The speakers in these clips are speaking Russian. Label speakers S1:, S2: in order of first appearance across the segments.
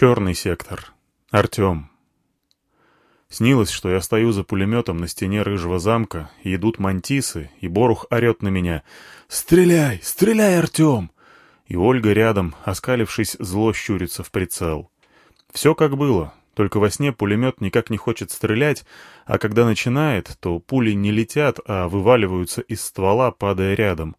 S1: Черный сектор. Артем. Снилось, что я стою за пулеметом на стене рыжего замка, и идут мантисы, и Борух орет на меня. «Стреляй! Стреляй, Артем!» И Ольга рядом, оскалившись, зло щурится в прицел. Все как было, только во сне пулемет никак не хочет стрелять, а когда начинает, то пули не летят, а вываливаются из ствола, падая рядом.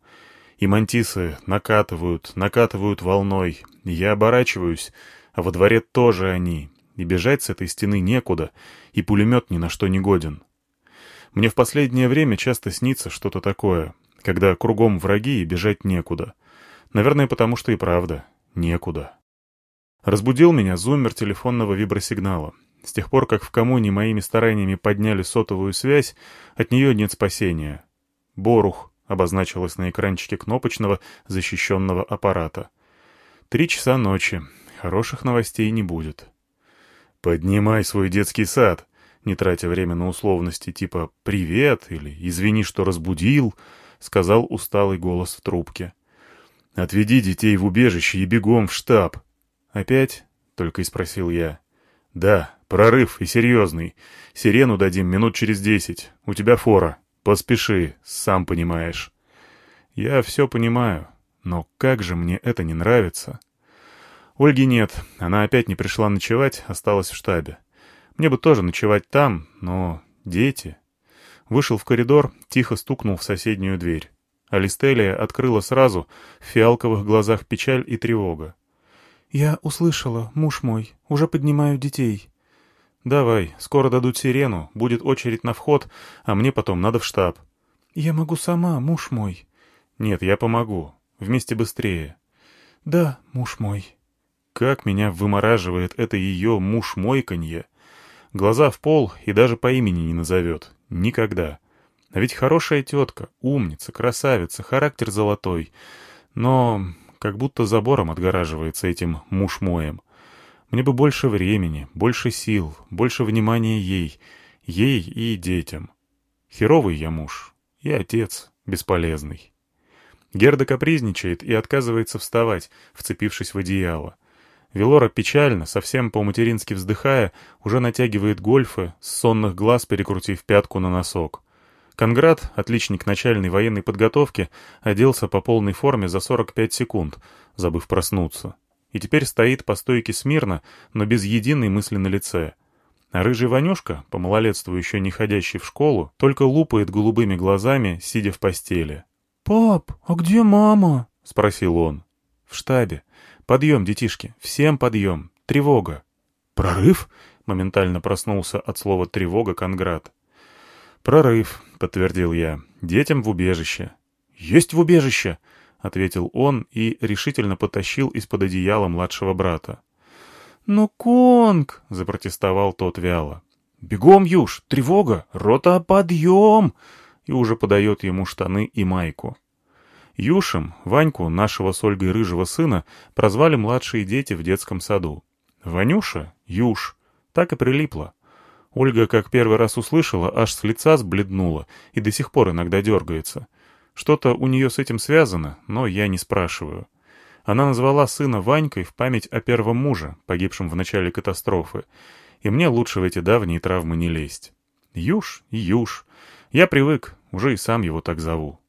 S1: И мантисы накатывают, накатывают волной. Я оборачиваюсь — а во дворе тоже они, и бежать с этой стены некуда, и пулемет ни на что не годен. Мне в последнее время часто снится что-то такое, когда кругом враги и бежать некуда. Наверное, потому что и правда некуда. Разбудил меня зуммер телефонного вибросигнала. С тех пор, как в коммуне моими стараниями подняли сотовую связь, от нее нет спасения. «Борух» обозначилось на экранчике кнопочного защищенного аппарата. Три часа ночи хороших новостей не будет. «Поднимай свой детский сад», не тратя время на условности типа «привет» или «извини, что разбудил», — сказал усталый голос в трубке. «Отведи детей в убежище и бегом в штаб». «Опять?» — только и спросил я. «Да, прорыв и серьезный. Сирену дадим минут через десять. У тебя фора. Поспеши, сам понимаешь». «Я все понимаю, но как же мне это не нравится?» Ольги нет, она опять не пришла ночевать, осталась в штабе. Мне бы тоже ночевать там, но дети... Вышел в коридор, тихо стукнул в соседнюю дверь. Алистелия открыла сразу, в фиалковых глазах печаль и тревога.
S2: «Я услышала, муж мой, уже поднимаю детей».
S1: «Давай, скоро дадут сирену, будет очередь на вход, а мне потом надо в штаб».
S2: «Я могу сама, муж мой».
S1: «Нет, я помогу. Вместе быстрее».
S2: «Да, муж мой».
S1: Как меня вымораживает это ее муж-мойканье. Глаза в пол и даже по имени не назовет. Никогда. А ведь хорошая тетка, умница, красавица, характер золотой. Но как будто забором отгораживается этим муж-моем. Мне бы больше времени, больше сил, больше внимания ей, ей и детям. Херовый я муж, и отец бесполезный. Герда капризничает и отказывается вставать, вцепившись в одеяло. Велора печально, совсем по-матерински вздыхая, уже натягивает гольфы, с сонных глаз перекрутив пятку на носок. Конград, отличник начальной военной подготовки, оделся по полной форме за 45 секунд, забыв проснуться. И теперь стоит по стойке смирно, но без единой мысли на лице. А рыжий Ванюшка, по малолетству еще не ходящий в школу, только лупает голубыми глазами, сидя в постели.
S2: «Пап, а где мама?»
S1: — спросил он. «В штабе. «Подъем, детишки! Всем подъем! Тревога!» «Прорыв?» — моментально проснулся от слова «тревога» Конград. «Прорыв», — подтвердил я. «Детям в убежище». «Есть в убежище!» — ответил он и решительно потащил из-под одеяла младшего брата.
S2: «Но Конг!»
S1: — запротестовал тот вяло. «Бегом, Юж! Тревога! Рота, подъем!» И уже подает ему штаны и майку. Юшем, Ваньку, нашего с Ольгой рыжего сына, прозвали младшие дети в детском саду. Ванюша — Юш. Так и прилипло. Ольга, как первый раз услышала, аж с лица сбледнула и до сих пор иногда дергается. Что-то у нее с этим связано, но я не спрашиваю. Она назвала сына Ванькой в память о первом муже, погибшем в начале катастрофы, и мне лучше в эти давние травмы не лезть. Юж и Юж. Я привык, уже и сам его так зову.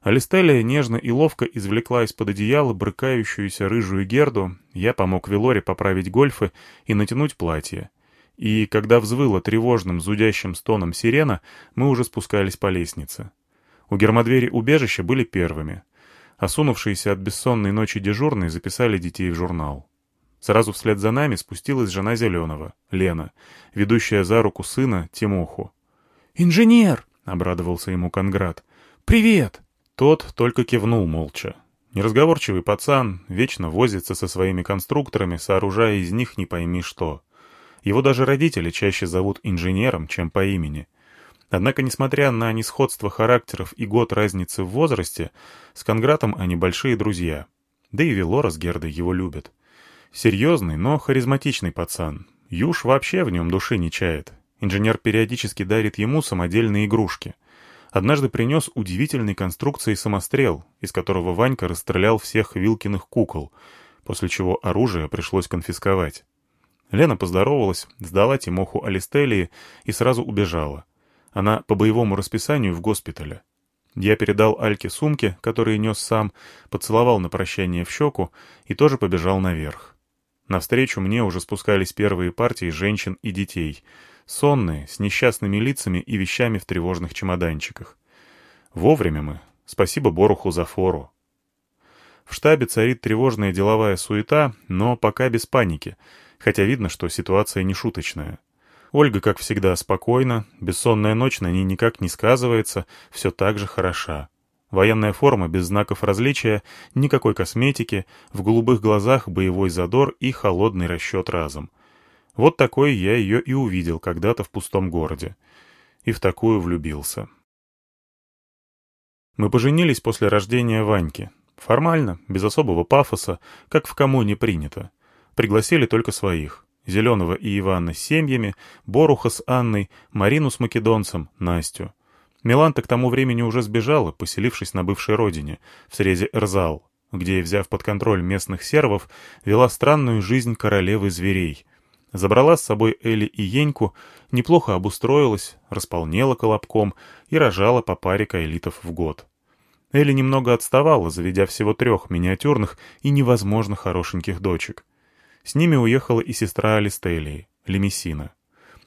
S1: Алистелия нежно и ловко извлекла из-под одеяла брыкающуюся рыжую герду, я помог Велоре поправить гольфы и натянуть платье. И когда взвыла тревожным зудящим стоном сирена, мы уже спускались по лестнице. У гермодвери убежища были первыми. Осунувшиеся от бессонной ночи дежурные записали детей в журнал. Сразу вслед за нами спустилась жена Зеленого, Лена, ведущая за руку сына Тимоху.
S2: «Инженер!»
S1: — обрадовался ему Конград.
S2: «Привет!»
S1: Тот только кивнул молча. Неразговорчивый пацан вечно возится со своими конструкторами, сооружая из них не пойми что. Его даже родители чаще зовут инженером, чем по имени. Однако, несмотря на несходство характеров и год разницы в возрасте, с Конгратом они большие друзья. Да и Велора с Гердой его любят. Серьезный, но харизматичный пацан. Юж вообще в нем души не чает. Инженер периодически дарит ему самодельные игрушки — однажды принес удивительной конструкции самострел, из которого Ванька расстрелял всех Вилкиных кукол. после чего оружие пришлось конфисковать. Лена поздоровалась, сдала Тимоху Алистелии и сразу убежала. Она по боевому расписанию в госпитале. Я передал Альке сумки, которые нес сам, поцеловал на прощание в щеку и тоже побежал наверх. Навстречу мне уже спускались первые партии женщин и детей, сонные, с несчастными лицами и вещами в тревожных чемоданчиках. Вовремя мы. Спасибо Боруху за фору. В штабе царит тревожная деловая суета, но пока без паники, хотя видно, что ситуация не шуточная. Ольга, как всегда, спокойна, бессонная ночь на ней никак не сказывается, все так же хороша. Военная форма без знаков различия, никакой косметики, в голубых глазах боевой задор и холодный расчет разом. Вот такой я ее и увидел когда-то в пустом городе. И в такую влюбился. Мы поженились после рождения Ваньки. Формально, без особого пафоса, как в коммуне принято. Пригласили только своих. Зеленого и Ивана с семьями, Боруха с Анной, Марину с македонцем, Настю. Миланта к тому времени уже сбежала, поселившись на бывшей родине, в срезе Эрзал, где, взяв под контроль местных сервов, вела странную жизнь королевы зверей. Забрала с собой Эли и Еньку, неплохо обустроилась, располнела колобком и рожала по паре кайлитов в год. Элли немного отставала, заведя всего трех миниатюрных и невозможно хорошеньких дочек. С ними уехала и сестра Алистелии, Лемесина.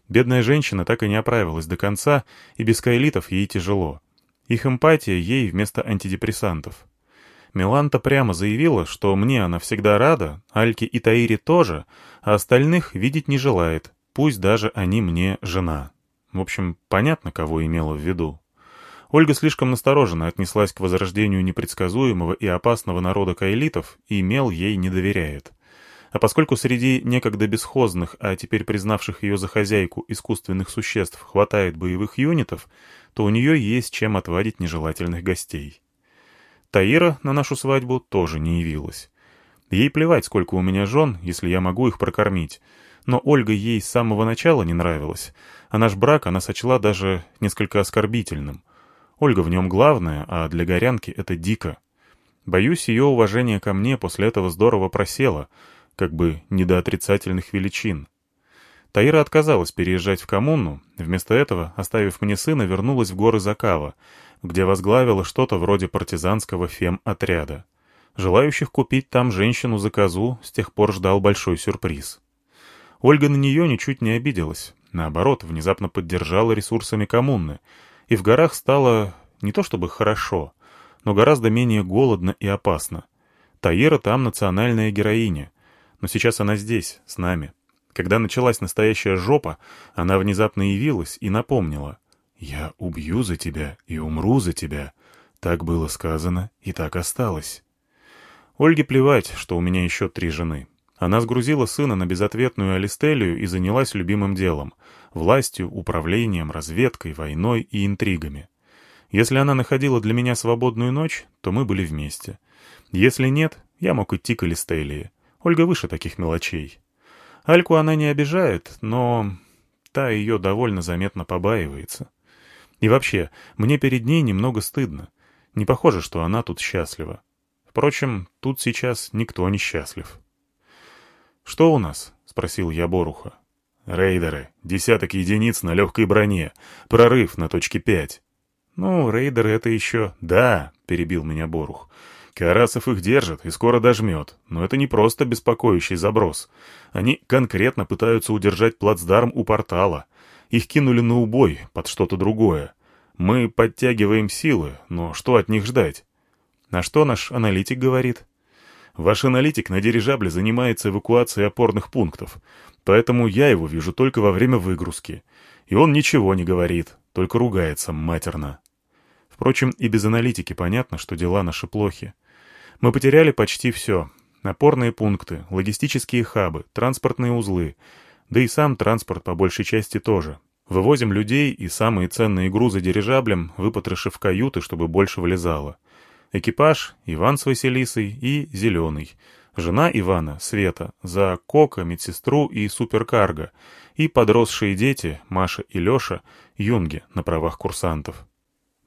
S1: Бедная женщина так и не оправилась до конца, и без кайлитов ей тяжело. Их эмпатия ей вместо антидепрессантов. Миланта прямо заявила, что мне она всегда рада, Альке и Таире тоже, а остальных видеть не желает, пусть даже они мне жена. В общем, понятно, кого имела в виду. Ольга слишком настороженно отнеслась к возрождению непредсказуемого и опасного народа каэлитов и Мел ей не доверяет. А поскольку среди некогда бесхозных, а теперь признавших ее за хозяйку искусственных существ хватает боевых юнитов, то у нее есть чем отвадить нежелательных гостей. Таира на нашу свадьбу тоже не явилась. Ей плевать, сколько у меня жен, если я могу их прокормить. Но Ольга ей с самого начала не нравилась, а наш брак она сочла даже несколько оскорбительным. Ольга в нем главная, а для горянки это дико. Боюсь, ее уважение ко мне после этого здорово просело — как бы не до отрицательных величин. Таира отказалась переезжать в коммуну, вместо этого, оставив мне сына, вернулась в горы Закава, где возглавила что-то вроде партизанского фем-отряда. Желающих купить там женщину за козу с тех пор ждал большой сюрприз. Ольга на нее ничуть не обиделась, наоборот, внезапно поддержала ресурсами коммуны, и в горах стало не то чтобы хорошо, но гораздо менее голодно и опасно. Таира там национальная героиня, но сейчас она здесь, с нами. Когда началась настоящая жопа, она внезапно явилась и напомнила. «Я убью за тебя и умру за тебя». Так было сказано и так осталось. Ольге плевать, что у меня еще три жены. Она сгрузила сына на безответную Алистелию и занялась любимым делом — властью, управлением, разведкой, войной и интригами. Если она находила для меня свободную ночь, то мы были вместе. Если нет, я мог идти к Алистелии. Ольга выше таких мелочей. Альку она не обижает, но та ее довольно заметно побаивается. И вообще, мне перед ней немного стыдно. Не похоже, что она тут счастлива. Впрочем, тут сейчас никто не счастлив. «Что у нас?» — спросил я Боруха. «Рейдеры. Десяток единиц на легкой броне. Прорыв на точке пять». «Ну, рейдеры — это еще...» «Да», — перебил меня Борух. Карасов их держит и скоро дожмет, но это не просто беспокоящий заброс. Они конкретно пытаются удержать плацдарм у портала. Их кинули на убой под что-то другое. Мы подтягиваем силы, но что от них ждать? На что наш аналитик говорит? Ваш аналитик на дирижабле занимается эвакуацией опорных пунктов, поэтому я его вижу только во время выгрузки. И он ничего не говорит, только ругается матерно. Впрочем, и без аналитики понятно, что дела наши плохи. Мы потеряли почти все. Опорные пункты, логистические хабы, транспортные узлы. Да и сам транспорт по большей части тоже. Вывозим людей и самые ценные грузы дирижаблем, выпотрошив каюты, чтобы больше влезало. Экипаж, Иван с Василисой и Зеленый. Жена Ивана, Света, за Кока, медсестру и суперкарго. И подросшие дети, Маша и Леша, юнги на правах курсантов.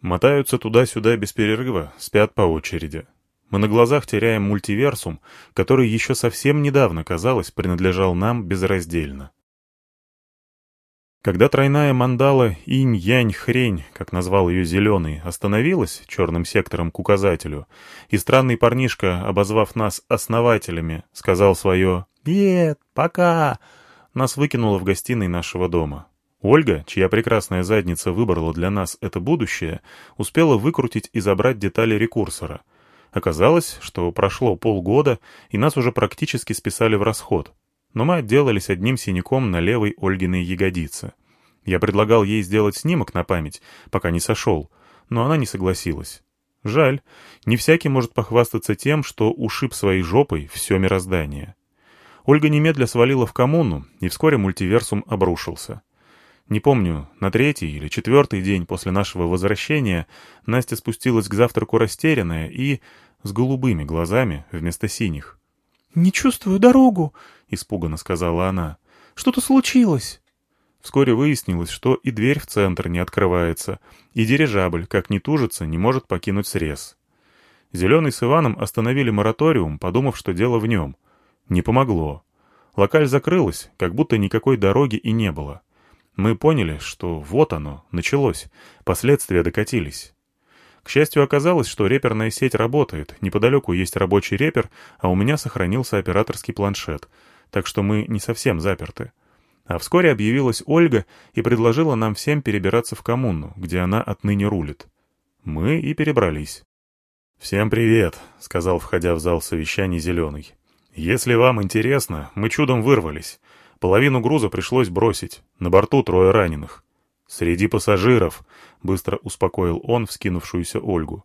S1: Мотаются туда-сюда без перерыва, спят по очереди. Мы на глазах теряем мультиверсум, который еще совсем недавно, казалось, принадлежал нам безраздельно. Когда тройная мандала инь-янь-хрень, как назвал ее Зеленый, остановилась черным сектором к указателю, и странный парнишка, обозвав нас основателями, сказал свое «Нет, пока!», нас выкинуло в гостиной нашего дома. Ольга, чья прекрасная задница выбрала для нас это будущее, успела выкрутить и забрать детали рекурсора. Оказалось, что прошло полгода, и нас уже практически списали в расход — но мы отделались одним синяком на левой Ольгиной ягодице. Я предлагал ей сделать снимок на память, пока не сошел, но она не согласилась. Жаль, не всякий может похвастаться тем, что ушиб своей жопой все мироздание. Ольга немедля свалила в коммуну, и вскоре мультиверсум обрушился. Не помню, на третий или четвертый день после нашего возвращения Настя спустилась к завтраку растерянная и с голубыми глазами вместо синих.
S2: «Не чувствую дорогу», — испуганно сказала она. «Что-то случилось».
S1: Вскоре выяснилось, что и дверь в центр не открывается, и дирижабль, как ни тужится, не может покинуть срез. Зеленый с Иваном остановили мораториум, подумав, что дело в нем. Не помогло. Локаль закрылась, как будто никакой дороги и не было. Мы поняли, что вот оно, началось, последствия докатились. К счастью, оказалось, что реперная сеть работает, неподалеку есть рабочий репер, а у меня сохранился операторский планшет, так что мы не совсем заперты. А вскоре объявилась Ольга и предложила нам всем перебираться в коммуну, где она отныне рулит. Мы и перебрались. «Всем привет», — сказал, входя в зал совещаний Зеленый. «Если вам интересно, мы чудом вырвались. Половину груза пришлось бросить. На борту трое раненых. «Среди пассажиров», — быстро успокоил он вскинувшуюся Ольгу.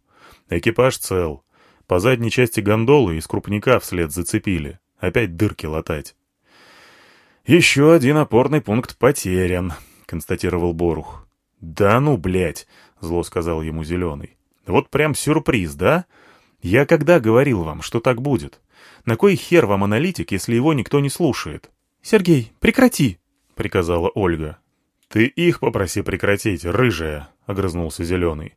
S1: «Экипаж цел. По задней части гондолы из крупника вслед зацепили. Опять дырки латать». «Еще один опорный пункт потерян», — констатировал Борух. «Да ну, блядь», — зло сказал ему Зеленый. «Вот прям сюрприз, да? Я когда говорил вам, что так будет? На кой хер вам аналитик, если его никто не слушает?»
S2: «Сергей, прекрати», —
S1: приказала Ольга. «Ты их попроси прекратить, рыжая», — огрызнулся Зеленый.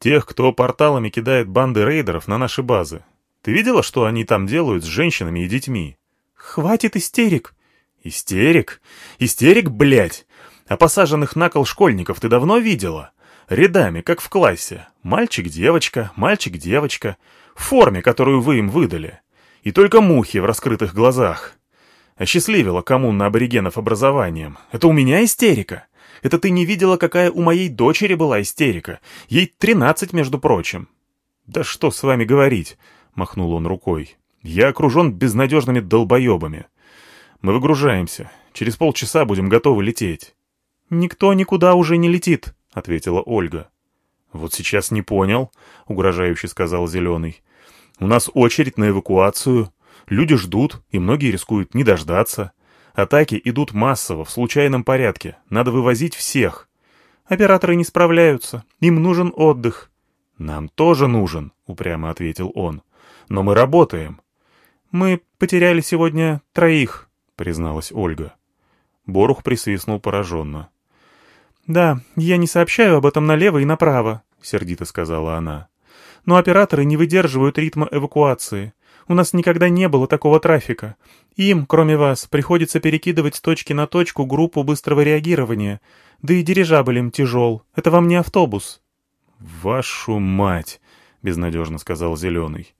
S1: «Тех, кто порталами кидает банды рейдеров на наши базы. Ты видела, что они там делают с женщинами и детьми?»
S2: «Хватит истерик!»
S1: «Истерик? Истерик, блядь! А посаженных на кол школьников ты давно видела? Рядами, как в классе. Мальчик-девочка, мальчик-девочка. В форме, которую вы им выдали. И только мухи в раскрытых глазах. Осчастливила коммуна аборигенов образованием. Это у меня истерика?» Это ты не видела, какая у моей дочери была истерика. Ей тринадцать, между прочим». «Да что с вами говорить?» — махнул он рукой. «Я окружен безнадежными долбоебами. Мы выгружаемся. Через полчаса будем готовы лететь».
S2: «Никто никуда уже не летит», — ответила Ольга.
S1: «Вот сейчас не понял», — угрожающе сказал Зеленый. «У нас очередь на эвакуацию. Люди ждут, и многие рискуют не дождаться. Атаки идут массово, в случайном порядке. Надо вывозить всех.
S2: Операторы не справляются. Им нужен отдых.
S1: Нам тоже нужен, упрямо ответил он. Но мы работаем.
S2: Мы потеряли сегодня троих, призналась
S1: Ольга. Борух присвистнул пораженно.
S2: «Да, я не сообщаю об этом налево и направо», — сердито сказала она. «Но операторы не выдерживают ритма эвакуации. У нас никогда не было такого трафика. Им, кроме вас, приходится перекидывать с точки на точку группу быстрого реагирования. Да и дирижабль им тяжел. Это вам не автобус».
S1: «Вашу мать!» — безнадежно сказал Зеленый.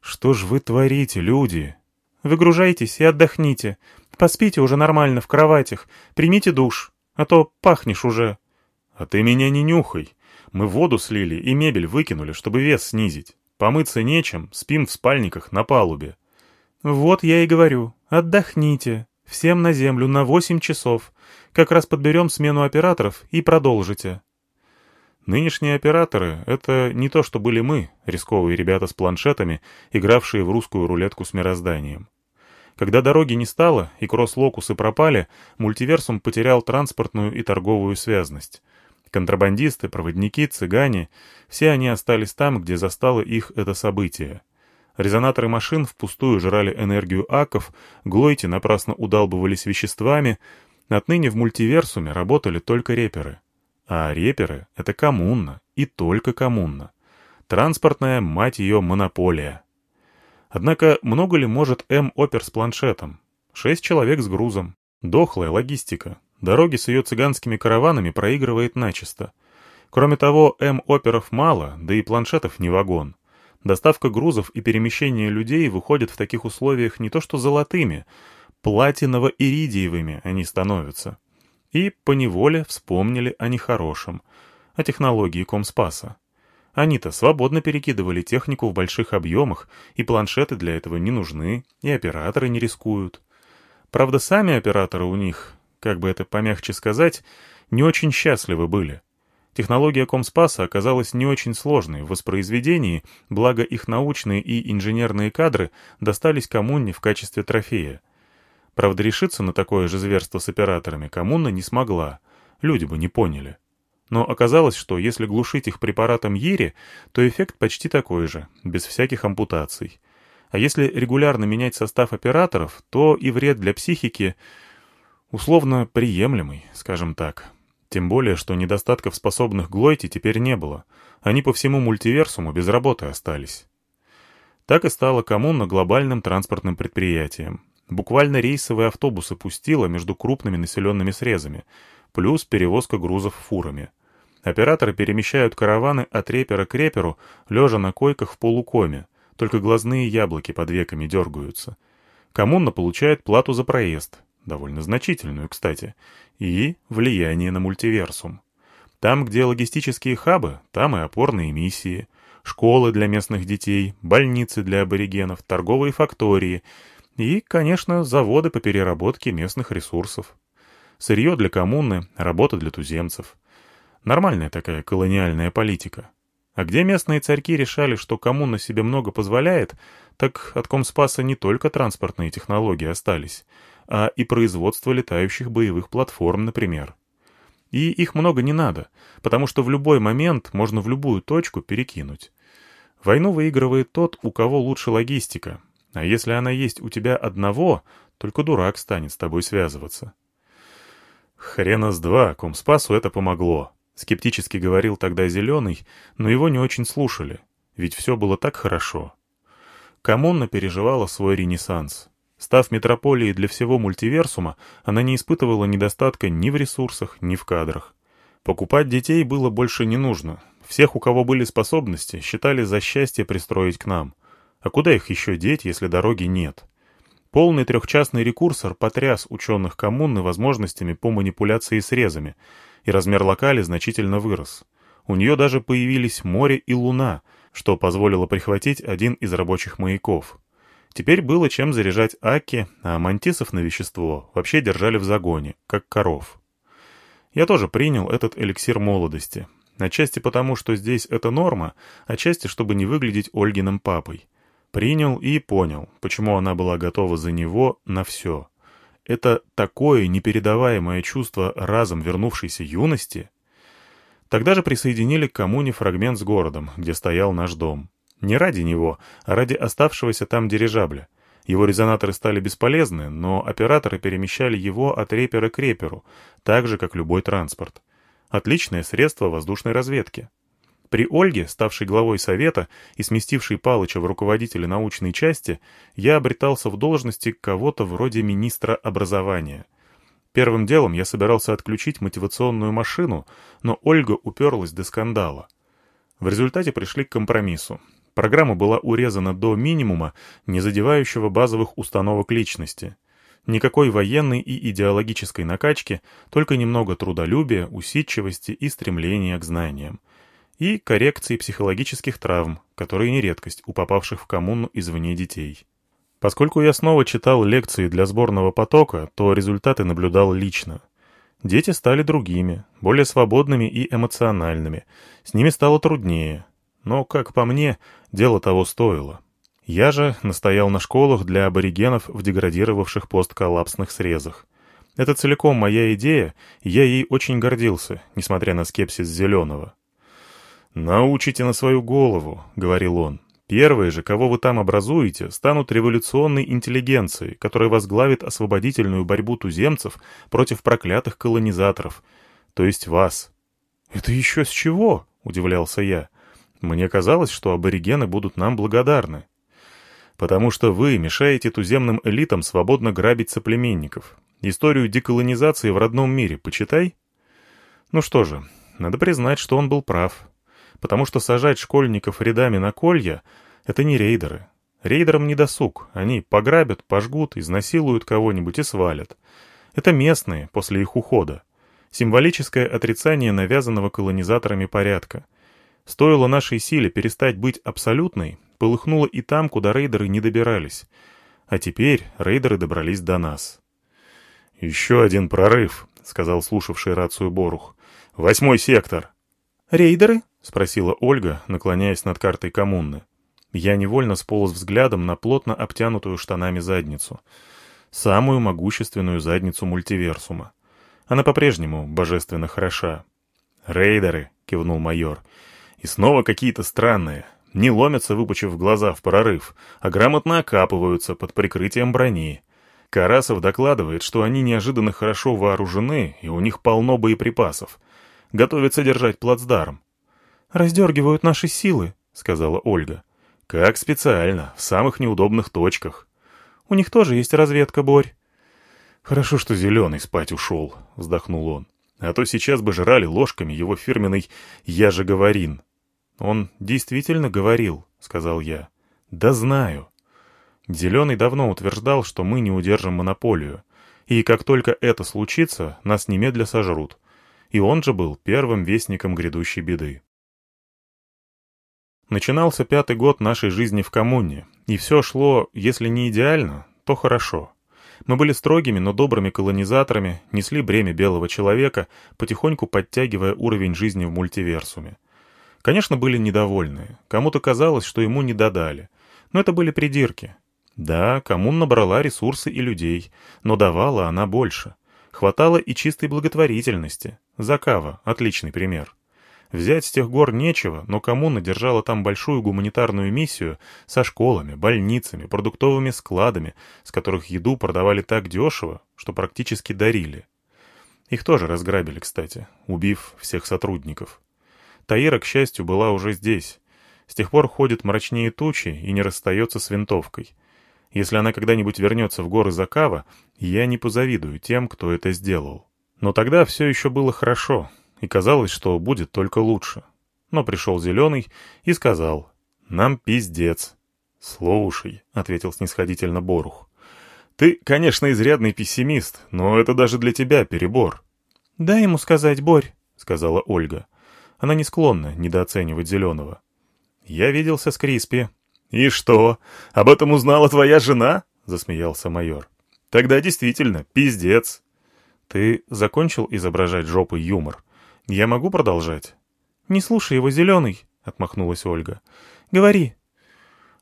S1: «Что ж вы творите, люди?»
S2: «Выгружайтесь и отдохните. Поспите уже нормально в кроватях. Примите душ, а то пахнешь уже».
S1: «А ты меня не нюхай. Мы воду слили и мебель выкинули, чтобы вес снизить». Помыться нечем, спим в спальниках на палубе.
S2: Вот я и говорю, отдохните. Всем на землю на восемь часов. Как раз подберем смену операторов и продолжите.
S1: Нынешние операторы — это не то, что были мы, рисковые ребята с планшетами, игравшие в русскую рулетку с мирозданием. Когда дороги не стало и кросс-локусы пропали, мультиверсум потерял транспортную и торговую связность. Контрабандисты, проводники, цыгане — все они остались там, где застало их это событие. Резонаторы машин впустую жрали энергию аков, глойти напрасно удалбывались веществами. Отныне в мультиверсуме работали только реперы. А реперы — это коммуна, и только коммуна. Транспортная, мать ее, монополия. Однако много ли может М-опер с планшетом? Шесть человек с грузом. Дохлая логистика. Дороги с ее цыганскими караванами проигрывает начисто. Кроме того, М-оперов мало, да и планшетов не вагон. Доставка грузов и перемещение людей выходят в таких условиях не то что золотыми, платиново-иридиевыми они становятся. И поневоле вспомнили о нехорошем, о технологии Комспаса. Они-то свободно перекидывали технику в больших объемах, и планшеты для этого не нужны, и операторы не рискуют. Правда, сами операторы у них, как бы это помягче сказать, не очень счастливы были. Технология Комспаса оказалась не очень сложной в воспроизведении, благо их научные и инженерные кадры достались коммуне в качестве трофея. Правда, решиться на такое же зверство с операторами коммуна не смогла, люди бы не поняли. Но оказалось, что если глушить их препаратом Ири, то эффект почти такой же, без всяких ампутаций. А если регулярно менять состав операторов, то и вред для психики условно приемлемый, скажем так. Тем более, что недостатков способных Глойти теперь не было. Они по всему мультиверсуму без работы остались. Так и стало коммуна глобальным транспортным предприятием. Буквально рейсовые автобусы пустило между крупными населенными срезами, плюс перевозка грузов фурами. Операторы перемещают караваны от репера к реперу, лежа на койках в полукоме, только глазные яблоки под веками дергаются. Коммуна получает плату за проезд, довольно значительную, кстати, и влияние на мультиверсум. Там, где логистические хабы, там и опорные миссии, школы для местных детей, больницы для аборигенов, торговые фактории и, конечно, заводы по переработке местных ресурсов. Сырье для коммуны, работа для туземцев. Нормальная такая колониальная политика. А где местные царьки решали, что коммуна себе много позволяет, так от Комспаса не только транспортные технологии остались, а и производство летающих боевых платформ, например. И их много не надо, потому что в любой момент можно в любую точку перекинуть. Войну выигрывает тот, у кого лучше логистика, а если она есть у тебя одного, только дурак станет с тобой связываться. Хрена с два, Комспасу это помогло. Скептически говорил тогда Зеленый, но его не очень слушали, ведь все было так хорошо. Коммуна переживала свой ренессанс. Став метрополией для всего мультиверсума, она не испытывала недостатка ни в ресурсах, ни в кадрах. Покупать детей было больше не нужно. Всех, у кого были способности, считали за счастье пристроить к нам. А куда их еще деть, если дороги нет? Полный трехчастный рекурсор потряс ученых коммуны возможностями по манипуляции срезами — и размер локали значительно вырос. У нее даже появились море и луна, что позволило прихватить один из рабочих маяков. Теперь было чем заряжать аки, а мантисов на вещество вообще держали в загоне, как коров. Я тоже принял этот эликсир молодости. Отчасти потому, что здесь это норма, отчасти, чтобы не выглядеть Ольгиным папой. Принял и понял, почему она была готова за него на все. Это такое непередаваемое чувство разом вернувшейся юности. Тогда же присоединили к коммуне фрагмент с городом, где стоял наш дом. Не ради него, а ради оставшегося там дирижабля. Его резонаторы стали бесполезны, но операторы перемещали его от репера к реперу, так же, как любой транспорт. Отличное средство воздушной разведки. При Ольге, ставшей главой совета и сместившей Палыча в руководителя научной части, я обретался в должности кого-то вроде министра образования. Первым делом я собирался отключить мотивационную машину, но Ольга уперлась до скандала. В результате пришли к компромиссу. Программа была урезана до минимума, не задевающего базовых установок личности. Никакой военной и идеологической накачки, только немного трудолюбия, усидчивости и стремления к знаниям и коррекции психологических травм, которые не редкость у попавших в коммуну извне детей. Поскольку я снова читал лекции для сборного потока, то результаты наблюдал лично. Дети стали другими, более свободными и эмоциональными. С ними стало труднее. Но, как по мне, дело того стоило. Я же настоял на школах для аборигенов в деградировавших постколлапсных срезах. Это целиком моя идея, и я ей очень гордился, несмотря на скепсис Зеленого. «Научите на свою голову», — говорил он. «Первые же, кого вы там образуете, станут революционной интеллигенцией, которая возглавит освободительную борьбу туземцев против проклятых колонизаторов, то есть вас». «Это еще с чего?» — удивлялся я. «Мне казалось, что аборигены будут нам благодарны». Потому что вы мешаете туземным элитам свободно грабить соплеменников. Историю деколонизации в родном мире почитай. Ну что же, надо признать, что он был прав. Потому что сажать школьников рядами на колья — это не рейдеры. Рейдерам не досуг. Они пограбят, пожгут, изнасилуют кого-нибудь и свалят. Это местные, после их ухода. Символическое отрицание навязанного колонизаторами порядка. Стоило нашей силе перестать быть абсолютной, полыхнуло и там, куда рейдеры не добирались. А теперь рейдеры добрались до нас. «Еще один прорыв», — сказал слушавший рацию Борух. «Восьмой сектор».
S2: «Рейдеры?»
S1: — спросила Ольга, наклоняясь над картой коммуны. Я невольно сполз взглядом на плотно обтянутую штанами задницу. Самую могущественную задницу мультиверсума. Она по-прежнему божественно хороша. «Рейдеры», — кивнул майор. «И снова какие-то странные. Не ломятся, выпучив глаза в прорыв, а грамотно окапываются под прикрытием брони. Карасов докладывает, что они неожиданно хорошо вооружены, и у них полно боеприпасов. Готовятся держать плацдарм.
S2: «Раздергивают наши силы», — сказала Ольга.
S1: «Как специально, в самых неудобных точках».
S2: «У них тоже есть разведка, Борь».
S1: «Хорошо, что Зеленый спать ушел», — вздохнул он. «А то сейчас бы жрали ложками его фирменный «Я же говорин».
S2: «Он действительно говорил», — сказал я.
S1: «Да знаю».
S2: Зеленый давно утверждал, что мы не удержим монополию, и как только это случится, нас немедля сожрут. И он же был первым вестником грядущей беды. Начинался пятый год нашей жизни в коммуне, и все шло, если не идеально, то хорошо. Мы были строгими, но добрыми колонизаторами, несли бремя белого человека, потихоньку подтягивая уровень жизни в мультиверсуме. Конечно, были недовольны. Кому-то казалось, что ему не додали. Но это были придирки. Да, коммун набрала ресурсы и людей, но давала она больше. Хватало и чистой благотворительности. Закава — отличный пример. Взять с тех гор нечего, но коммуна держала там большую гуманитарную миссию со школами, больницами, продуктовыми складами, с которых еду продавали так дешево, что практически дарили. Их тоже разграбили, кстати, убив всех сотрудников. Таира, к счастью, была уже здесь. С тех пор ходит мрачнее тучи и не расстается с винтовкой. Если она когда-нибудь вернется в горы Закава, я не позавидую тем, кто это сделал. Но тогда все еще было хорошо, и казалось, что будет только лучше. Но пришел Зеленый и сказал, «Нам пиздец». «Слушай», — ответил снисходительно Борух, «ты, конечно, изрядный пессимист, но это даже для тебя перебор». «Дай ему сказать, Борь», — сказала
S1: Ольга. Она не склонна недооценивать Зеленого. «Я виделся с Криспи». «И что? Об этом узнала твоя жена?» — засмеялся майор. «Тогда действительно, пиздец».
S2: «Ты закончил изображать жопой юмор? Я могу продолжать?» «Не слушай его, Зеленый», — отмахнулась Ольга. «Говори».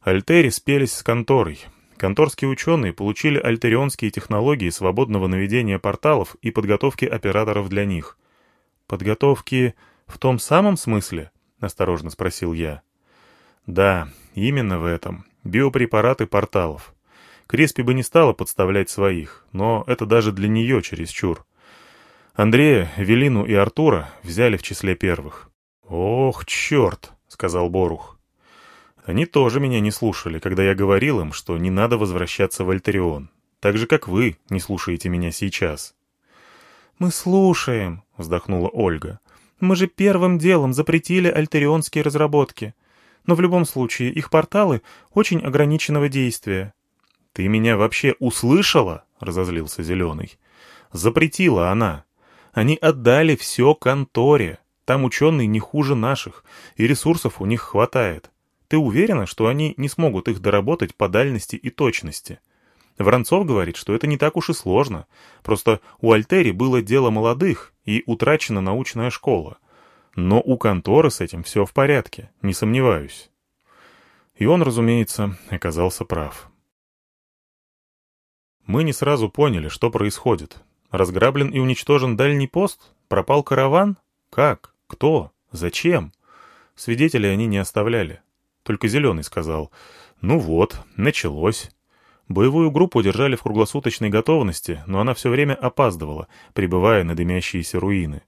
S1: Альтери спелись с конторой. Конторские ученые получили альтерионские технологии свободного наведения порталов и подготовки операторов для них.
S2: «Подготовки «В том самом смысле?» — осторожно спросил я.
S1: «Да, именно в этом. Биопрепараты порталов. Креспи бы не стала подставлять своих, но это даже для нее чересчур. Андрея, Велину и Артура взяли в числе первых». «Ох, черт!» — сказал Борух. Они тоже меня не слушали, когда я говорил им, что не надо возвращаться в Альтерион. Так же, как вы не слушаете меня сейчас.
S2: «Мы слушаем», — вздохнула Ольга. Мы же первым делом запретили альтерионские разработки. Но в любом случае их порталы очень ограниченного действия.
S1: «Ты меня вообще услышала?» — разозлился Зеленый. «Запретила она. Они отдали все конторе. Там ученые не хуже наших, и ресурсов у них хватает. Ты уверена, что они не смогут их доработать по дальности и точности?» Воронцов говорит, что это не так уж и сложно. Просто у Альтери было дело молодых, и утрачена научная школа. Но у конторы с этим все в порядке, не сомневаюсь. И он, разумеется, оказался прав. Мы не сразу поняли, что происходит. Разграблен и уничтожен дальний пост? Пропал караван? Как? Кто? Зачем? Свидетелей они не оставляли. Только Зеленый сказал, ну вот, началось. Боевую группу держали в круглосуточной готовности, но она все время опаздывала, прибывая на дымящиеся руины.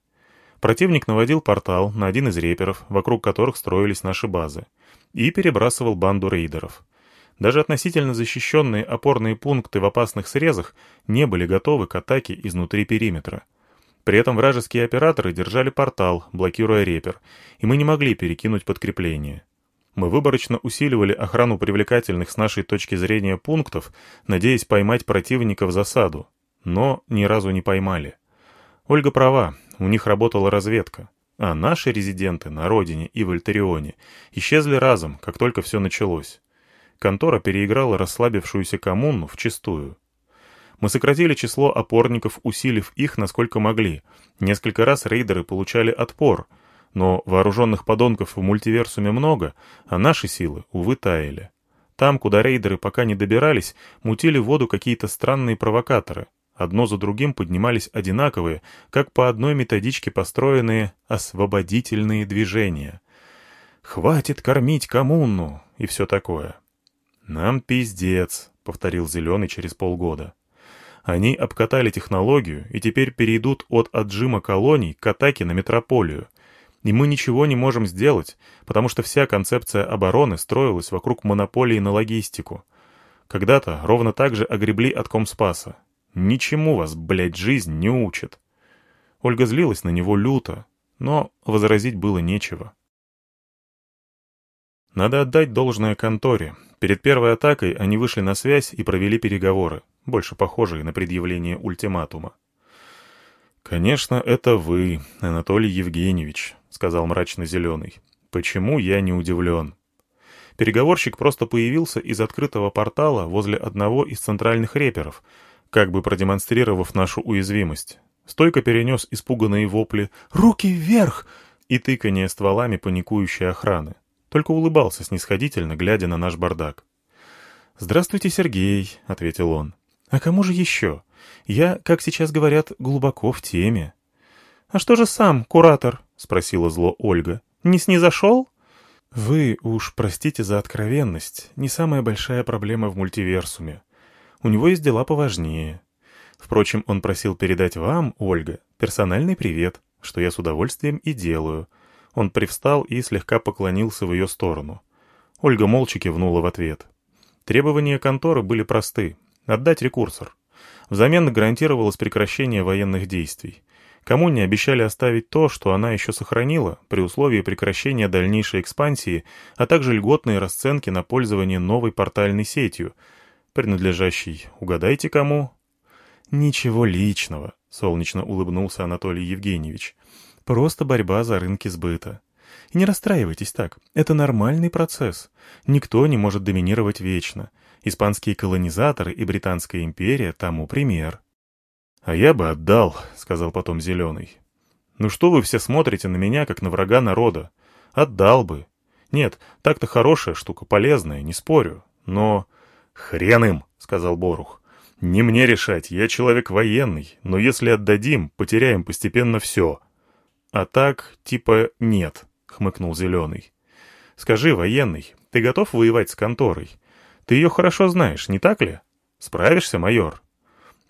S1: Противник наводил портал на один из реперов, вокруг которых строились наши базы, и перебрасывал банду рейдеров. Даже относительно защищенные опорные пункты в опасных срезах не были готовы к атаке изнутри периметра. При этом вражеские операторы держали портал, блокируя репер, и мы не могли перекинуть подкрепление. Мы выборочно усиливали охрану привлекательных с нашей точки зрения пунктов, надеясь поймать противника в засаду, но ни разу не поймали. Ольга права, у них работала разведка, а наши резиденты на родине и в Альтерионе исчезли разом, как только все началось. Контора переиграла расслабившуюся коммуну вчистую. Мы сократили число опорников, усилив их насколько могли. Несколько раз рейдеры получали отпор — но вооруженных подонков в мультиверсуме много, а наши силы, увы, таяли. Там, куда рейдеры пока не добирались, мутили воду какие-то странные провокаторы. Одно за другим поднимались одинаковые, как по одной методичке построенные освободительные движения. «Хватит кормить коммуну!» и все такое. «Нам пиздец», — повторил Зеленый через полгода. Они обкатали технологию и теперь перейдут от отжима колоний к атаке на метрополию, и мы ничего не можем сделать, потому что вся концепция обороны строилась вокруг монополии на логистику. Когда-то ровно так же огребли от Комспаса. Ничему вас, блядь, жизнь не учит. Ольга злилась на него люто, но возразить было нечего. Надо отдать должное конторе. Перед первой атакой они вышли на связь и провели переговоры, больше похожие на предъявление ультиматума. «Конечно, это вы, Анатолий Евгеньевич», — сказал мрачно Зеленый. «Почему я не удивлен?» Переговорщик просто появился из открытого портала возле одного из центральных реперов, как бы продемонстрировав нашу уязвимость. Стойко перенес испуганные вопли «Руки вверх!» и тыкание стволами паникующей охраны. Только улыбался снисходительно, глядя на наш бардак. «Здравствуйте, Сергей», — ответил он. «А кому же еще? Я, как сейчас говорят, глубоко в теме». «А что же сам, куратор?» — спросила зло Ольга. «Не снизошел?» «Вы уж простите за откровенность, не самая большая проблема в мультиверсуме. У него есть дела поважнее. Впрочем, он просил передать вам, Ольга, персональный привет, что я с удовольствием и делаю». Он привстал и слегка поклонился в ее сторону. Ольга молча кивнула в ответ. Требования конторы были просты — отдать рекурсор. Взамен гарантировалось прекращение военных действий. Кому не обещали оставить то, что она еще сохранила, при условии прекращения дальнейшей экспансии, а также льготные расценки на пользование новой портальной сетью, принадлежащей, угадайте кому? «Ничего личного», — солнечно улыбнулся Анатолий Евгеньевич. «Просто борьба за рынки сбыта. И не расстраивайтесь так, это нормальный процесс. Никто не может доминировать вечно. Испанские колонизаторы и Британская империя тому пример». «А я бы отдал», — сказал потом Зеленый. «Ну что вы все смотрите на меня, как на врага народа? Отдал бы. Нет, так-то хорошая штука, полезная, не спорю. Но...» «Хрен им», — сказал Борух. «Не мне решать, я человек военный, но если отдадим, потеряем постепенно все». «А так, типа, нет», — хмыкнул Зеленый. «Скажи, военный, ты готов воевать с конторой? Ты ее хорошо знаешь, не так ли? Справишься, майор?»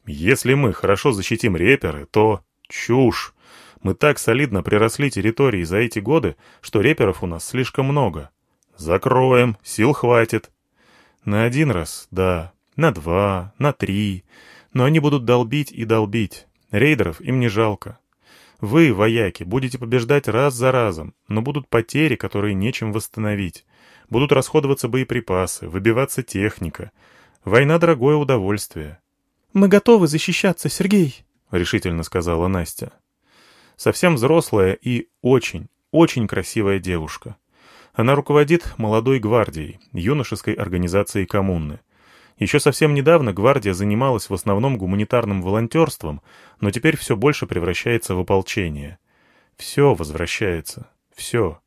S1: Если мы хорошо защитим реперы, то... Чушь! Мы так солидно приросли территории за эти годы, что реперов у нас слишком много. Закроем, сил хватит. На один раз, да, на два, на три. Но они будут долбить и долбить. Рейдеров им не жалко. Вы, вояки, будете побеждать раз за разом, но будут потери, которые нечем восстановить. Будут расходоваться боеприпасы, выбиваться техника. Война — дорогое удовольствие.
S2: «Мы готовы защищаться, Сергей», — решительно сказала Настя.
S1: Совсем взрослая и очень, очень красивая девушка. Она руководит молодой гвардией, юношеской организацией коммуны. Еще совсем недавно гвардия занималась в основном гуманитарным волонтерством, но теперь все больше превращается в ополчение. Все возвращается. Все.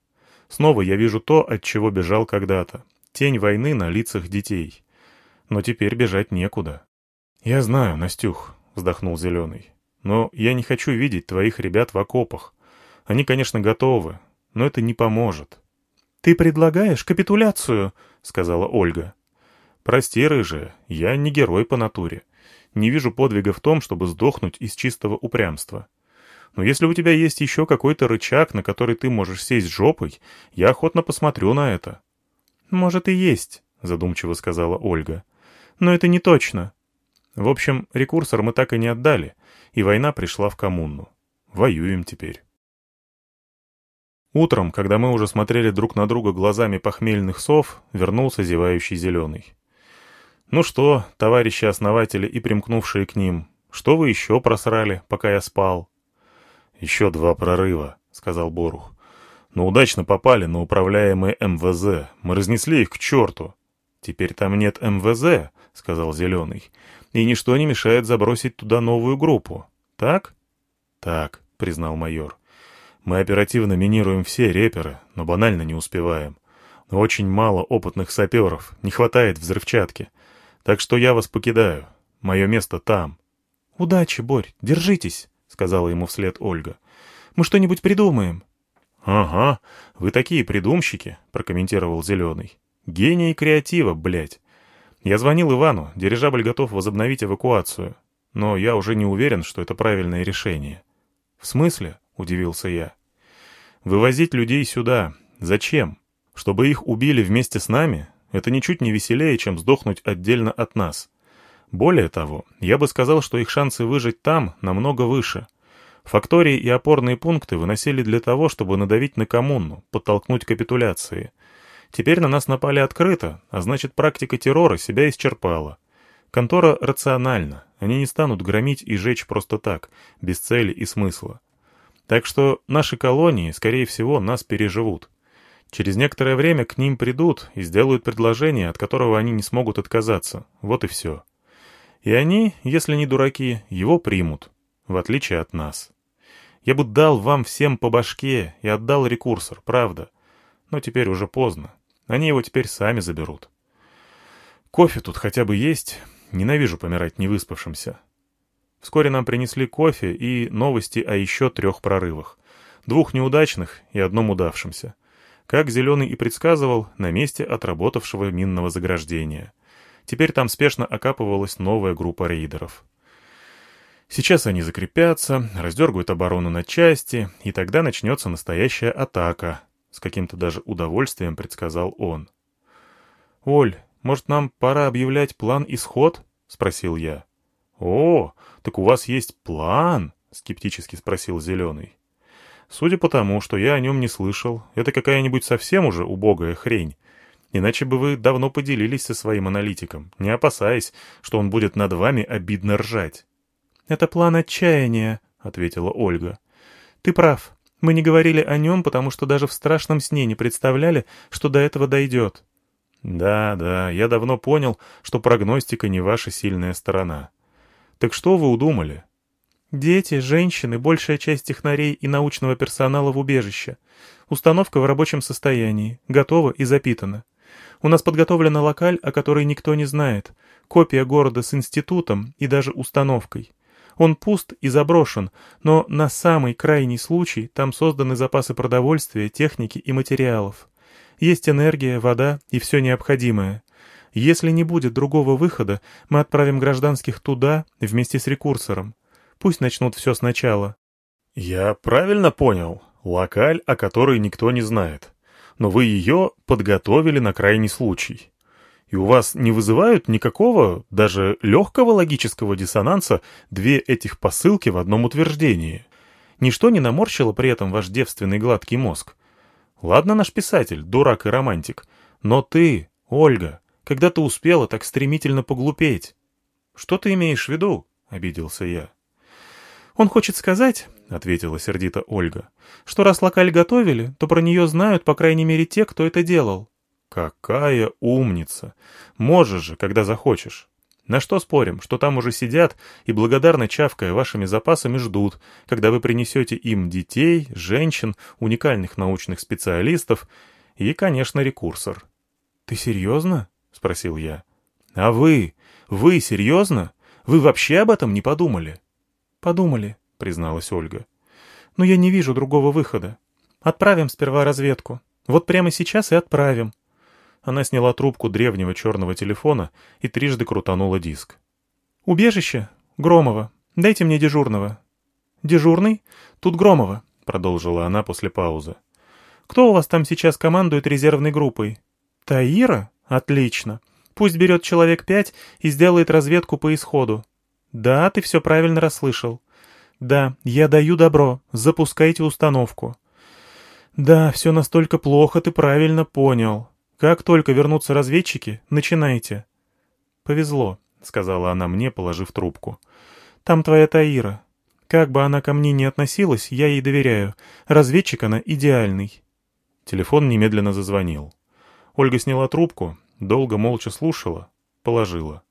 S1: Снова я вижу то, от чего бежал когда-то. Тень войны на лицах детей. Но теперь бежать некуда. «Я знаю, Настюх», — вздохнул Зеленый. «Но я не хочу видеть твоих ребят в окопах. Они, конечно, готовы, но это не поможет».
S2: «Ты предлагаешь капитуляцию», — сказала Ольга.
S1: «Прости, рыжая, я не герой по натуре. Не вижу подвига в том, чтобы сдохнуть из чистого упрямства. Но если у тебя есть еще какой-то рычаг, на который ты можешь сесть жопой, я охотно посмотрю на это».
S2: «Может и есть», ——
S1: задумчиво сказала Ольга.
S2: «Но это не точно».
S1: В общем, рекурсор мы так и не отдали, и война пришла в коммуну. Воюем теперь. Утром, когда мы уже смотрели друг на друга глазами похмельных сов, вернулся зевающий зеленый. «Ну что, товарищи основатели и примкнувшие к ним, что вы еще просрали, пока я спал?» «Еще два прорыва», — сказал Борух. «Но удачно попали на управляемые МВЗ. Мы разнесли их к черту». «Теперь там нет МВЗ», — сказал Зеленый. «И ничто не мешает забросить туда новую группу. Так?» «Так», — признал майор. Мы оперативно минируем все реперы, но банально не успеваем. Очень мало опытных саперов, не хватает взрывчатки. Так что я вас покидаю. Мое место там.
S2: — Удачи, Борь, держитесь, — сказала ему вслед Ольга. — Мы что-нибудь придумаем.
S1: — Ага, вы такие придумщики, — прокомментировал Зеленый. — Гений креатива, блядь. Я звонил Ивану, дирижабль готов возобновить эвакуацию. Но я уже не уверен, что это правильное решение. — В смысле? — удивился я. Вывозить людей сюда. Зачем? Чтобы их убили вместе с нами? Это ничуть не веселее, чем сдохнуть отдельно от нас. Более того, я бы сказал, что их шансы выжить там намного выше. Фактории и опорные пункты выносили для того, чтобы надавить на коммуну, подтолкнуть капитуляции. Теперь на нас напали открыто, а значит практика террора себя исчерпала. Контора рациональна, они не станут громить и жечь просто так, без цели и смысла. Так что наши колонии, скорее всего, нас переживут. Через некоторое время к ним придут и сделают предложение, от которого они не смогут отказаться. Вот и все. И они, если не дураки, его примут, в отличие от нас. Я бы дал вам всем по башке и отдал рекурсор, правда. Но теперь уже поздно. Они его теперь сами заберут. Кофе тут хотя бы есть. Ненавижу помирать невыспавшимся. Вскоре нам принесли кофе и новости о еще трех прорывах. Двух неудачных и одном удавшемся. Как Зеленый и предсказывал, на месте отработавшего минного заграждения. Теперь там спешно окапывалась новая группа рейдеров. Сейчас они закрепятся, раздергают оборону на части, и тогда начнется настоящая атака, с каким-то даже удовольствием предсказал он. «Оль, может, нам пора объявлять план «Исход»?» — спросил я. «О, так у вас есть план?» — скептически спросил Зеленый. «Судя по тому, что я о нем не слышал, это какая-нибудь совсем уже убогая хрень. Иначе бы вы давно поделились со своим аналитиком, не опасаясь, что он будет над вами обидно ржать».
S2: «Это план отчаяния», — ответила Ольга. «Ты прав. Мы не говорили о нем, потому что даже в страшном сне не представляли, что до этого дойдет».
S1: «Да, да, я давно понял, что прогностика не ваша сильная сторона». Так что вы удумали?
S2: Дети, женщины, большая часть технарей и научного персонала в убежище. Установка в рабочем состоянии, готова и запитана. У нас подготовлена локаль, о которой никто не знает, копия города с институтом и даже установкой. Он пуст и заброшен, но на самый крайний случай там созданы запасы продовольствия, техники и материалов. Есть энергия, вода и все необходимое. Если не будет другого выхода, мы отправим гражданских туда вместе с рекурсором. Пусть начнут все сначала».
S1: «Я правильно понял? Локаль, о которой никто не знает. Но вы ее подготовили на крайний случай. И у вас не вызывают никакого, даже легкого логического диссонанса две этих посылки в одном утверждении? Ничто не наморщило при этом ваш девственный гладкий мозг? Ладно наш писатель, дурак и романтик, но ты, Ольга, когда ты успела так стремительно поглупеть? Что ты имеешь в виду? — обиделся я.
S2: «Он хочет сказать, — ответила сердито Ольга, — что раз локаль готовили, то про нее знают, по крайней мере, те, кто это делал».
S1: «Какая умница! Можешь же, когда захочешь. На что спорим, что там уже сидят и, благодарно чавкая вашими запасами, ждут, когда вы принесете им детей, женщин, уникальных научных специалистов и, конечно, рекурсор».
S2: «Ты серьезно?»
S1: — спросил я. «А вы? Вы серьезно? Вы вообще об этом не подумали?»
S2: «Подумали», — призналась Ольга. «Но я не вижу другого выхода. Отправим сперва разведку. Вот прямо сейчас и отправим».
S1: Она сняла трубку древнего черного телефона и трижды крутанула диск.
S2: «Убежище? Громова. Дайте мне дежурного». «Дежурный? Тут Громова», — продолжила она после паузы. «Кто у вас там сейчас командует резервной группой?» «Таира?» Отлично. Пусть берет человек пять и сделает разведку по исходу. Да, ты все правильно расслышал. Да, я даю добро. Запускайте установку. Да, все настолько плохо, ты правильно понял. Как только вернутся разведчики, начинайте. Повезло, сказала она мне, положив трубку. Там твоя Таира. Как бы она ко мне ни относилась, я ей доверяю. Разведчик она идеальный. Телефон немедленно зазвонил. Ольга сняла трубку, долго молча слушала, положила.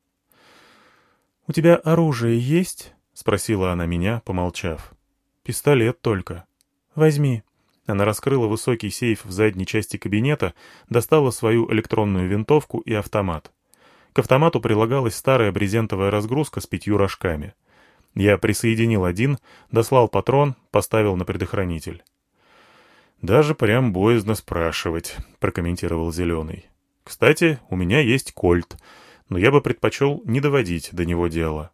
S2: «У тебя оружие есть?» — спросила она меня, помолчав. «Пистолет только. Возьми». Она раскрыла высокий сейф в задней части кабинета, достала свою электронную винтовку и автомат. К автомату прилагалась старая брезентовая разгрузка с пятью рожками. Я присоединил один, дослал патрон, поставил на предохранитель. «Даже прям боязно спрашивать», — прокомментировал Зеленый. «Кстати, у меня есть кольт, но я бы предпочел не доводить до него дело».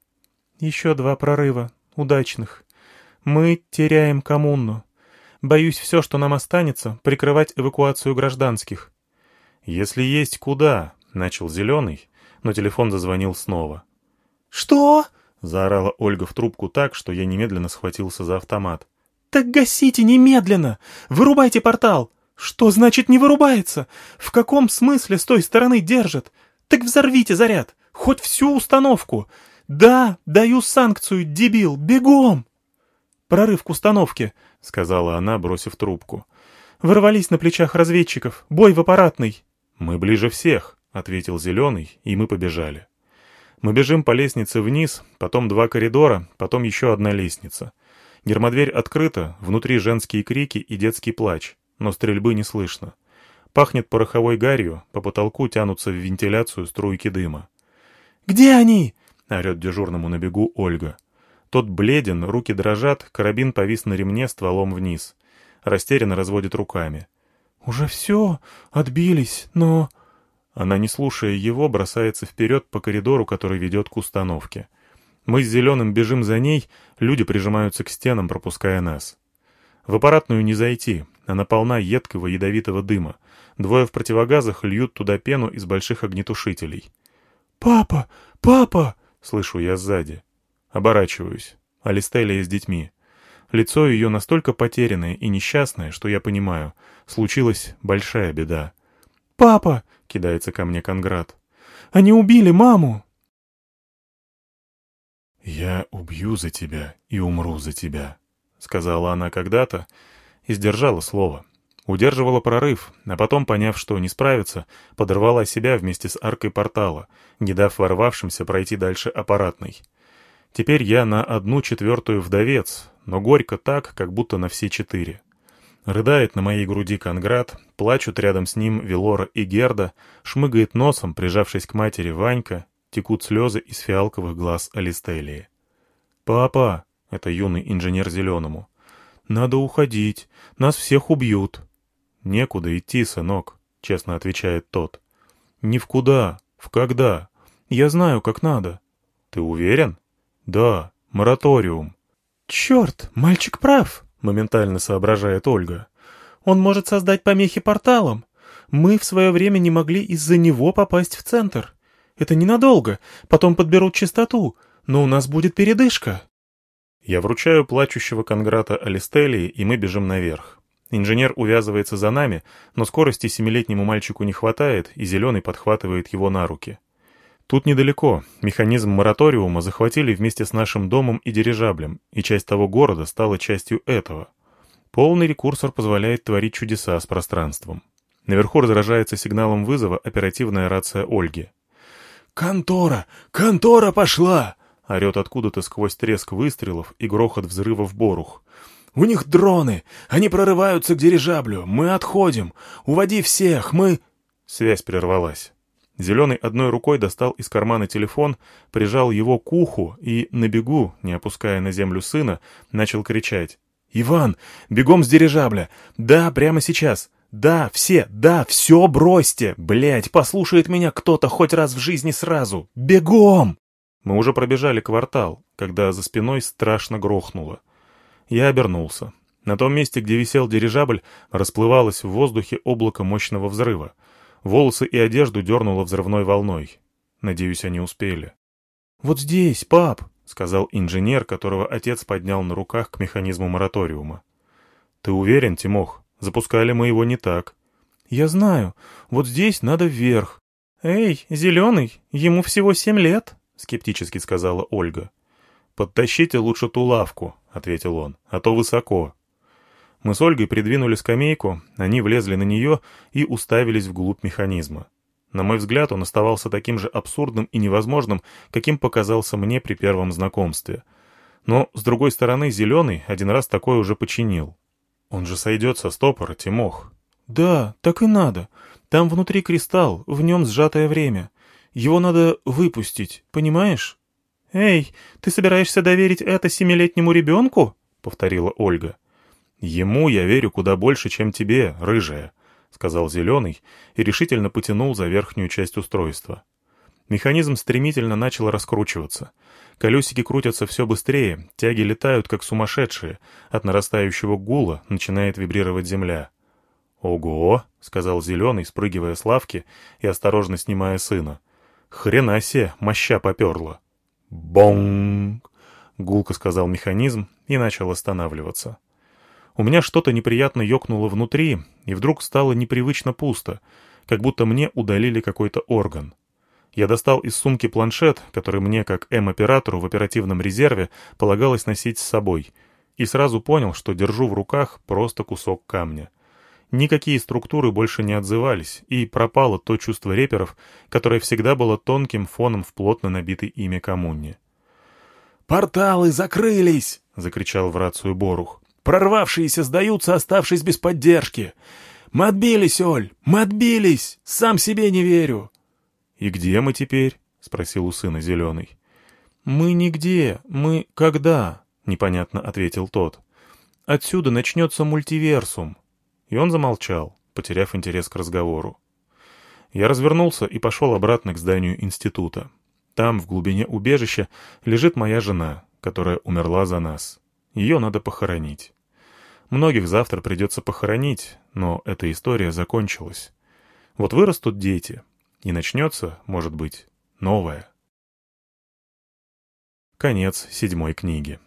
S2: «Еще два прорыва. Удачных. Мы теряем коммуну. Боюсь, все, что нам останется, прикрывать эвакуацию гражданских».
S1: «Если есть куда», — начал Зеленый, но телефон зазвонил снова.
S2: «Что?»
S1: Заорала Ольга в трубку так, что я немедленно схватился за автомат.
S2: «Так гасите немедленно! Вырубайте портал! Что значит не вырубается? В каком смысле с той стороны держат? Так взорвите заряд! Хоть всю установку! Да, даю санкцию, дебил, бегом!» «Прорыв к установке», — сказала она, бросив трубку. «Ворвались на плечах разведчиков. Бой в аппаратный».
S1: «Мы ближе всех», — ответил Зеленый, и мы побежали. Мы бежим по лестнице вниз, потом два коридора, потом еще одна лестница. Гермодверь открыта, внутри женские крики и детский плач, но стрельбы не слышно. Пахнет пороховой гарью, по потолку тянутся в вентиляцию струйки дыма.
S2: «Где они?»
S1: — орет дежурному на бегу Ольга. Тот бледен, руки дрожат, карабин повис на ремне стволом вниз. Растерянно разводит руками.
S2: «Уже все, отбились, но...»
S1: Она, не слушая его, бросается вперед по коридору, который ведет к установке. Мы с Зеленым бежим за ней, люди прижимаются к стенам, пропуская нас. В аппаратную не зайти, она полна едкого ядовитого дыма. Двое в противогазах льют туда пену из больших огнетушителей.
S2: «Папа! Папа!»
S1: — слышу я сзади. Оборачиваюсь. Алистелия с детьми. Лицо ее настолько потерянное и несчастное, что я понимаю, случилась большая беда.
S2: «Папа!»
S1: — кидается ко мне Конград.
S2: «Они убили маму!»
S1: «Я убью за тебя и умру за тебя», — сказала она когда-то и сдержала слово. Удерживала прорыв, а потом, поняв, что не справится, подорвала себя вместе с аркой портала, не дав ворвавшимся пройти дальше аппаратной. Теперь я на одну четвертую вдовец, но горько так, как будто на все четыре. Рыдает на моей груди Конград, плачут рядом с ним Велора и Герда, шмыгает носом, прижавшись к матери Ванька, текут слезы из фиалковых глаз Алистелии. «Папа!» — это юный инженер Зеленому. «Надо уходить, нас всех убьют». «Некуда идти, сынок», — честно отвечает тот. «Ни в куда, в когда. Я знаю, как надо». «Ты уверен?» «Да, мораториум».
S2: «Черт, мальчик прав!» моментально соображает Ольга. «Он может создать помехи порталом. Мы в свое время не могли из-за него попасть в центр. Это ненадолго, потом подберут частоту, но у нас будет передышка».
S1: Я вручаю плачущего Конграта Алистелии, и мы бежим наверх. Инженер увязывается за нами, но скорости семилетнему мальчику не хватает, и Зеленый подхватывает его на руки. Тут недалеко. Механизм мораториума захватили вместе с нашим домом и дирижаблем, и часть того города стала частью этого. Полный рекурсор позволяет творить чудеса с пространством. Наверху разражается сигналом вызова оперативная рация Ольги.
S3: «Контора! Контора пошла!»
S1: — орет откуда-то сквозь треск выстрелов и грохот взрывов борух.
S3: «У них дроны! Они прорываются к дирижаблю! Мы отходим! Уводи всех! Мы...»
S1: Связь прервалась. Зеленый одной рукой достал из кармана телефон, прижал его к уху и, на бегу, не опуская на землю сына, начал кричать.
S3: «Иван, бегом с дирижабля! Да, прямо сейчас! Да, все, да, все бросьте! Блядь, послушает меня кто-то хоть раз в жизни сразу! Бегом!»
S1: Мы уже пробежали квартал, когда за спиной страшно грохнуло. Я обернулся. На том месте, где висел дирижабль, расплывалось в воздухе облако мощного взрыва. Волосы и одежду дернуло взрывной волной. Надеюсь, они успели.
S2: «Вот здесь, пап!»
S1: — сказал инженер, которого отец поднял на руках к механизму мораториума. «Ты уверен, Тимох? Запускали мы его не так».
S2: «Я знаю. Вот здесь надо вверх». «Эй, зеленый, ему всего семь лет», — скептически сказала Ольга.
S1: «Подтащите лучше ту лавку», — ответил он, — «а то высоко». Мы с Ольгой придвинули скамейку, они влезли на нее и уставились вглубь механизма. На мой взгляд, он оставался таким же абсурдным и невозможным, каким показался мне при первом знакомстве. Но, с другой стороны, Зеленый один раз такое уже починил. Он же сойдет со стопора, Тимох.
S2: «Да, так и надо. Там внутри кристалл, в нем сжатое время. Его надо выпустить, понимаешь?» «Эй, ты собираешься доверить это семилетнему ребенку?» — повторила Ольга.
S1: «Ему я верю куда больше, чем тебе, рыжая», — сказал Зеленый и решительно потянул за верхнюю часть устройства. Механизм стремительно начал раскручиваться. Колесики крутятся все быстрее, тяги летают, как сумасшедшие. От нарастающего гула начинает вибрировать земля. «Ого!» — сказал Зеленый, спрыгивая с лавки и осторожно снимая сына. «Хрена себе, моща поперла!» «Бонг!» — гулко сказал механизм и начал останавливаться. У меня что-то неприятно ёкнуло внутри, и вдруг стало непривычно пусто, как будто мне удалили какой-то орган. Я достал из сумки планшет, который мне, как М-оператору в оперативном резерве, полагалось носить с собой, и сразу понял, что держу в руках просто кусок камня. Никакие структуры больше не отзывались, и пропало то чувство реперов, которое всегда было тонким фоном в плотно набитой ими коммуне.
S3: «Порталы закрылись!» — закричал в рацию Борух. Прорвавшиеся сдаются, оставшись без поддержки. Мы отбились, Оль, мы отбились! Сам себе не верю!»
S1: «И где мы теперь?» — спросил у сына Зеленый.
S2: «Мы нигде, мы когда?» — непонятно ответил тот. «Отсюда начнется мультиверсум».
S1: И он замолчал, потеряв интерес к разговору. Я развернулся и пошел обратно к зданию института. Там, в глубине убежища, лежит моя жена, которая умерла за нас. Ее надо похоронить. Многих завтра придется похоронить, но эта история закончилась. Вот вырастут дети, и начнется, может быть, новое. Конец седьмой книги.